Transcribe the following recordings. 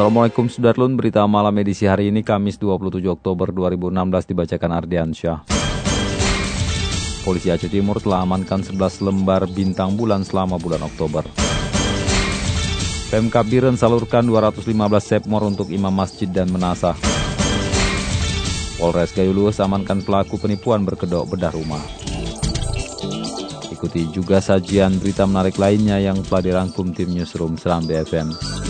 Assalamualaikum Sudarlun, berita malam edisi hari ini Kamis 27 Oktober 2016 dibacakan Ardian Syah. Polisi Aceh Timur telah amankan 11 lembar bintang bulan selama bulan Oktober. Pemkab Biren salurkan 215 sepmor untuk imam masjid dan menasah. Polres Gayo Luwes amankan pelaku penipuan berkedok bedah rumah. Ikuti juga sajian berita menarik lainnya yang telah dirangkum tim Newsroom Seram BFM.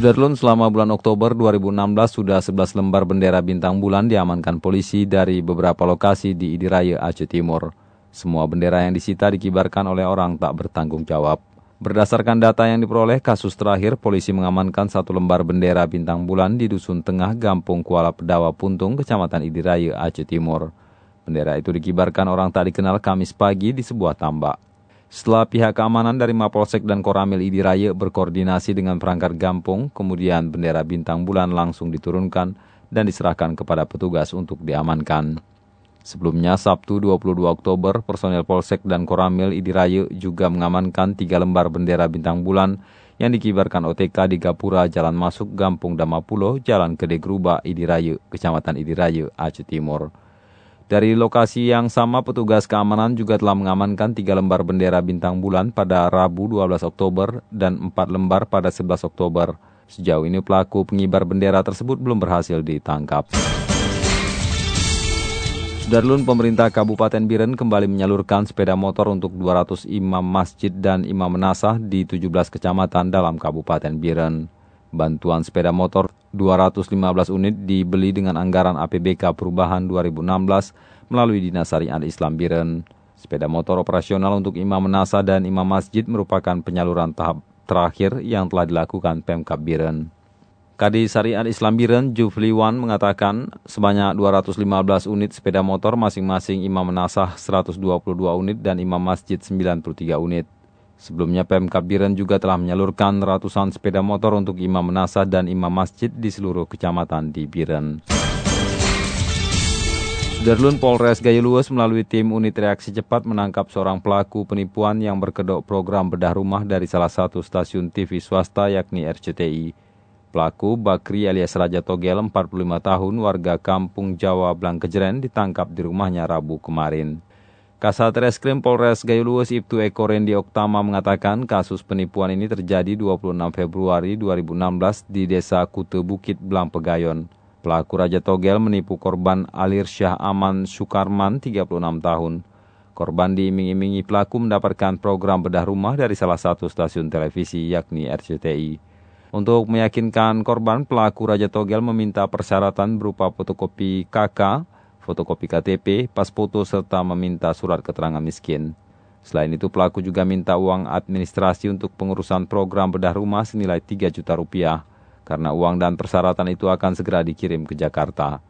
Sudarlun selama bulan Oktober 2016 sudah 11 lembar bendera bintang bulan diamankan polisi dari beberapa lokasi di Idiraya, Aceh Timur. Semua bendera yang disita dikibarkan oleh orang tak bertanggung jawab. Berdasarkan data yang diperoleh kasus terakhir, polisi mengamankan satu lembar bendera bintang bulan di Dusun Tengah, Gampung Kuala Pedawa Puntung, Kecamatan Idiraya, Aceh Timur. Bendera itu dikibarkan orang tak dikenal Kamis pagi di sebuah tambak. Setelah pihak keamanan dari Mapolsek dan Koramil Idiraya berkoordinasi dengan perangkat Gampung, kemudian bendera bintang bulan langsung diturunkan dan diserahkan kepada petugas untuk diamankan. Sebelumnya, Sabtu 22 Oktober, personel Polsek dan Koramil Idiraya juga mengamankan tiga lembar bendera bintang bulan yang dikibarkan OTK di Gapura Jalan Masuk Gampung Damapulo, Jalan Gede Gruba, Idiraya, Kecamatan Idiraya, Aceh Timur. Dari lokasi yang sama, petugas keamanan juga telah mengamankan tiga lembar bendera bintang bulan pada Rabu 12 Oktober dan empat lembar pada 11 Oktober. Sejauh ini pelaku pengibar bendera tersebut belum berhasil ditangkap. Darlun pemerintah Kabupaten Biren kembali menyalurkan sepeda motor untuk 200 imam masjid dan imam menasah di 17 kecamatan dalam Kabupaten Biren. Bantuan sepeda motor 215 unit dibeli dengan anggaran APBK Perubahan 2016 melalui Dinas Syariat Islam Biren. Sepeda motor operasional untuk imam menasa dan imam masjid merupakan penyaluran tahap terakhir yang telah dilakukan Pemkab Biren. Kadi Syariat Islam Biren, Jufli Wan mengatakan sebanyak 215 unit sepeda motor masing-masing imam menasah 122 unit dan imam masjid 93 unit. Sebelumnya Pemkab Biren juga telah menyalurkan ratusan sepeda motor untuk imam menasah dan imam masjid di seluruh kecamatan di Biren. Sudarlun Polres Gayo Luwes melalui tim unit reaksi cepat menangkap seorang pelaku penipuan yang berkedok program bedah rumah dari salah satu stasiun TV swasta yakni RCTI. Pelaku Bakri alias Raja Togel 45 tahun warga kampung Jawa Blangkejeren ditangkap di rumahnya Rabu kemarin. Kasat Reskrim Polres Gayo Luwes Ibtu Eko Rendi Oktama mengatakan kasus penipuan ini terjadi 26 Februari 2016 di Desa Kute Bukit Blang Pegayon. Pelaku Raja Togel menipu korban Alir Syah Aman Sukarman 36 tahun. Korban diiming-imingi pelaku mendapatkan program bedah rumah dari salah satu stasiun televisi yakni RCTI. Untuk meyakinkan korban, pelaku Raja Togel meminta persyaratan berupa fotokopi KK, fotokopi KTP, pas foto, serta meminta surat keterangan miskin. Selain itu, pelaku juga minta uang administrasi untuk pengurusan program bedah rumah senilai 3 juta rupiah, karena uang dan persyaratan itu akan segera dikirim ke Jakarta.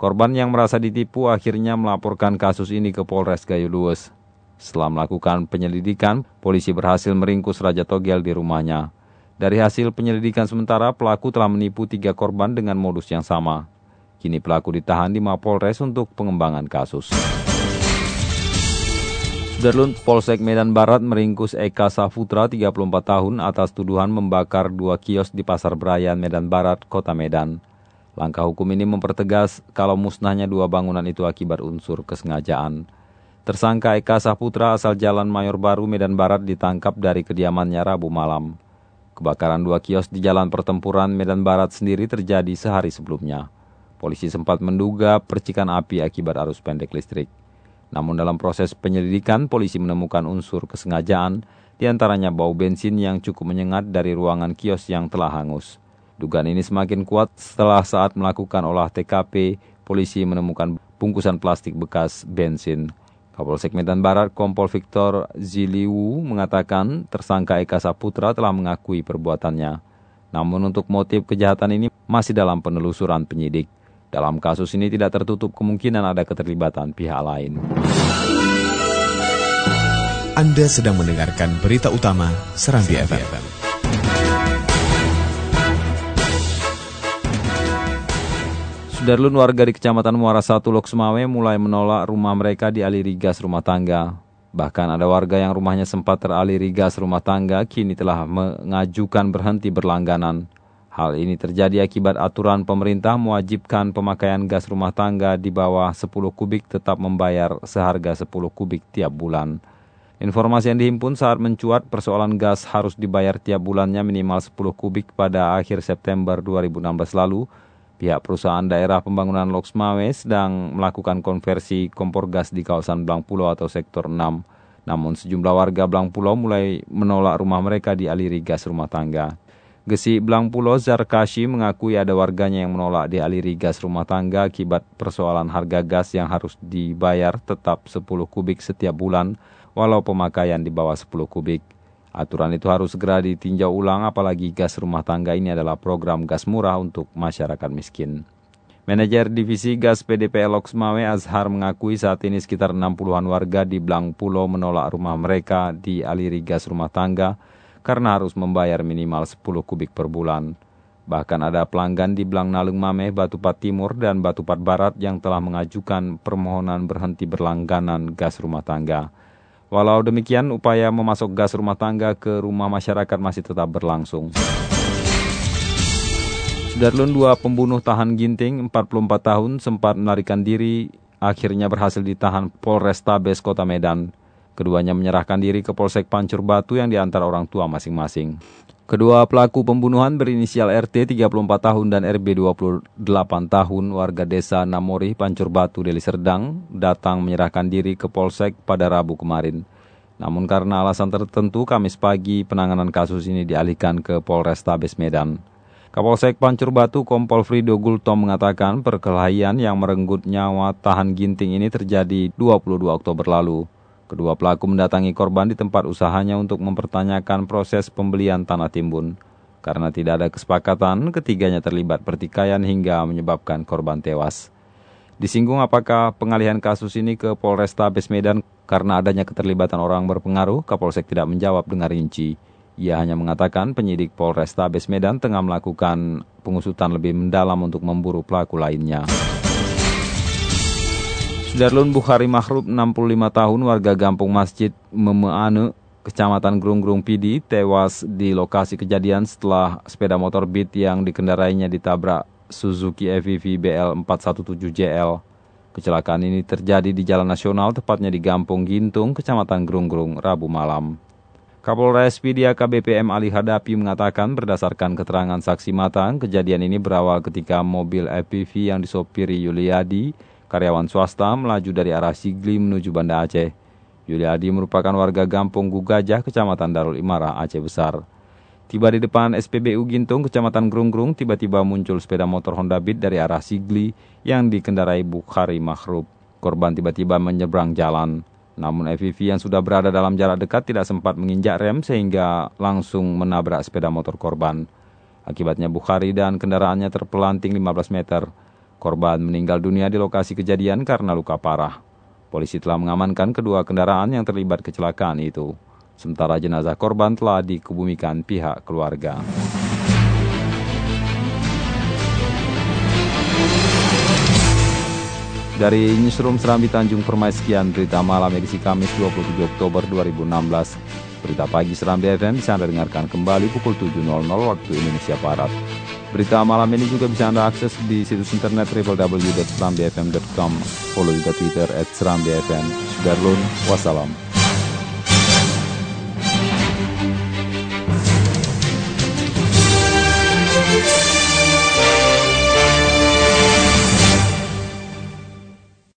Korban yang merasa ditipu akhirnya melaporkan kasus ini ke Polres Gayo Luwes. Setelah melakukan penyelidikan, polisi berhasil meringkus Raja Togel di rumahnya. Dari hasil penyelidikan sementara, pelaku telah menipu tiga korban dengan modus yang sama. Kini pelaku ditahan di Mapolres untuk pengembangan kasus. Sudarlun Polsek Medan Barat meringkus Eka Safutra 34 tahun atas tuduhan membakar dua kios di Pasar Berayan Medan Barat, Kota Medan. Langkah hukum ini mempertegas kalau musnahnya dua bangunan itu akibat unsur kesengajaan. Tersangka Eka Saputra asal Jalan Mayor Baru Medan Barat ditangkap dari kediamannya Rabu malam. Kebakaran dua kios di Jalan Pertempuran Medan Barat sendiri terjadi sehari sebelumnya. Polisi sempat menduga percikan api akibat arus pendek listrik. Namun dalam proses penyelidikan, polisi menemukan unsur kesengajaan, di antaranya bau bensin yang cukup menyengat dari ruangan kios yang telah hangus. Dugaan ini semakin kuat setelah saat melakukan olah TKP, polisi menemukan bungkusan plastik bekas bensin. Kapolsek Medan Barat Kompol Victor Ziliwu mengatakan tersangka Eka Saputra telah mengakui perbuatannya. Namun untuk motif kejahatan ini masih dalam penelusuran penyidik. Dalam kasus ini tidak tertutup kemungkinan ada keterlibatan pihak lain. Anda sedang mendengarkan berita utama Serambi FM. Sudarlun warga di Kecamatan Muara Satu Lok Sumawe mulai menolak rumah mereka dialiri gas rumah tangga. Bahkan ada warga yang rumahnya sempat teraliri gas rumah tangga kini telah mengajukan berhenti berlangganan. Hal ini terjadi akibat aturan pemerintah mewajibkan pemakaian gas rumah tangga di bawah 10 kubik tetap membayar seharga 10 kubik tiap bulan. Informasi yang dihimpun saat mencuat persoalan gas harus dibayar tiap bulannya minimal 10 kubik pada akhir September 2016 lalu. Pihak perusahaan daerah pembangunan Loksmawe sedang melakukan konversi kompor gas di kawasan Blang Pulau atau sektor 6. Namun sejumlah warga Blang Pulau mulai menolak rumah mereka dialiri gas rumah tangga. Gesi Blang Pulau Zarkashi mengakui ada warganya yang menolak dialiri gas rumah tangga akibat persoalan harga gas yang harus dibayar tetap 10 kubik setiap bulan walau pemakaian di bawah 10 kubik. Aturan itu harus segera ditinjau ulang apalagi gas rumah tangga ini adalah program gas murah untuk masyarakat miskin. Manajer Divisi Gas PDP Loksmawe Azhar mengakui saat ini sekitar 60-an warga di Blang Pulau menolak rumah mereka dialiri gas rumah tangga karena harus membayar minimal 10 kubik per bulan. Bahkan ada pelanggan di Blang Nalung Mameh, Batupat Timur, dan Batupat Barat yang telah mengajukan permohonan berhenti berlangganan gas rumah tangga. Walau demikian, upaya memasok gas rumah tangga ke rumah masyarakat masih tetap berlangsung. Sudarlun dua pembunuh tahan ginting 44 tahun sempat melarikan diri akhirnya berhasil ditahan Polrestabes Kota Medan. Keduanya menyerahkan diri ke Polsek Pancur Batu yang diantar orang tua masing-masing. Kedua pelaku pembunuhan berinisial RT 34 tahun dan RB 28 tahun warga desa Namori Pancur Batu Deli Serdang datang menyerahkan diri ke Polsek pada Rabu kemarin. Namun karena alasan tertentu Kamis pagi penanganan kasus ini dialihkan ke Polrestabes Medan. Kapolsek Pancur Batu Kompol Frido Gultom mengatakan perkelahian yang merenggut nyawa tahan ginting ini terjadi 22 Oktober lalu. Kedua pelaku mendatangi korban di tempat usahanya untuk mempertanyakan proses pembelian tanah timbun. Karena tidak ada kesepakatan, ketiganya terlibat pertikaian hingga menyebabkan korban tewas. Disinggung apakah pengalihan kasus ini ke Polrestabes Medan karena adanya keterlibatan orang berpengaruh, Kapolsek tidak menjawab dengan rinci. Ia hanya mengatakan penyidik Polrestabes Medan tengah melakukan pengusutan lebih mendalam untuk memburu pelaku lainnya. Sudarlun Bukhari Mahrub, 65 tahun, warga Gampung Masjid Memeane, Kecamatan Grung-Grung Pidi, tewas di lokasi kejadian setelah sepeda motor Beat yang dikendarainya ditabrak Suzuki EVV BL 417JL. Kecelakaan ini terjadi di Jalan Nasional, tepatnya di Gampung Gintung, Kecamatan Grung-Grung, Rabu malam. Kapolres Pidi KBPM Ali Hadapi mengatakan berdasarkan keterangan saksi mata, kejadian ini berawal ketika mobil EVV yang disopiri Yuliadi karyawan swasta melaju dari arah Sigli menuju Banda Aceh. Yuliadi merupakan warga Gampung Gugajah, Kecamatan Darul Imara, Aceh Besar. Tiba di depan SPBU Gintung, Kecamatan Grung-Grung, tiba-tiba muncul sepeda motor Honda Beat dari arah Sigli yang dikendarai Bukhari Makhrub. Korban tiba-tiba menyeberang jalan. Namun FVV yang sudah berada dalam jarak dekat tidak sempat menginjak rem sehingga langsung menabrak sepeda motor korban. Akibatnya Bukhari dan kendaraannya terpelanting 15 meter. Korban meninggal dunia di lokasi kejadian karena luka parah. Polisi telah mengamankan kedua kendaraan yang terlibat kecelakaan itu. Sementara jenazah korban telah dikebumikan pihak keluarga. Dari Newsroom Serambi Tanjung Permai sekian berita malam edisi Kamis 27 Oktober 2016. Berita pagi Serambi FM bisa Anda dengarkan kembali pukul 7.00 waktu Indonesia Barat. Berita malam ini juga bisa Anda akses di situs internet www.serambifm.com. Follow juga Twitter at Serambifm. Sudarlun, wassalam.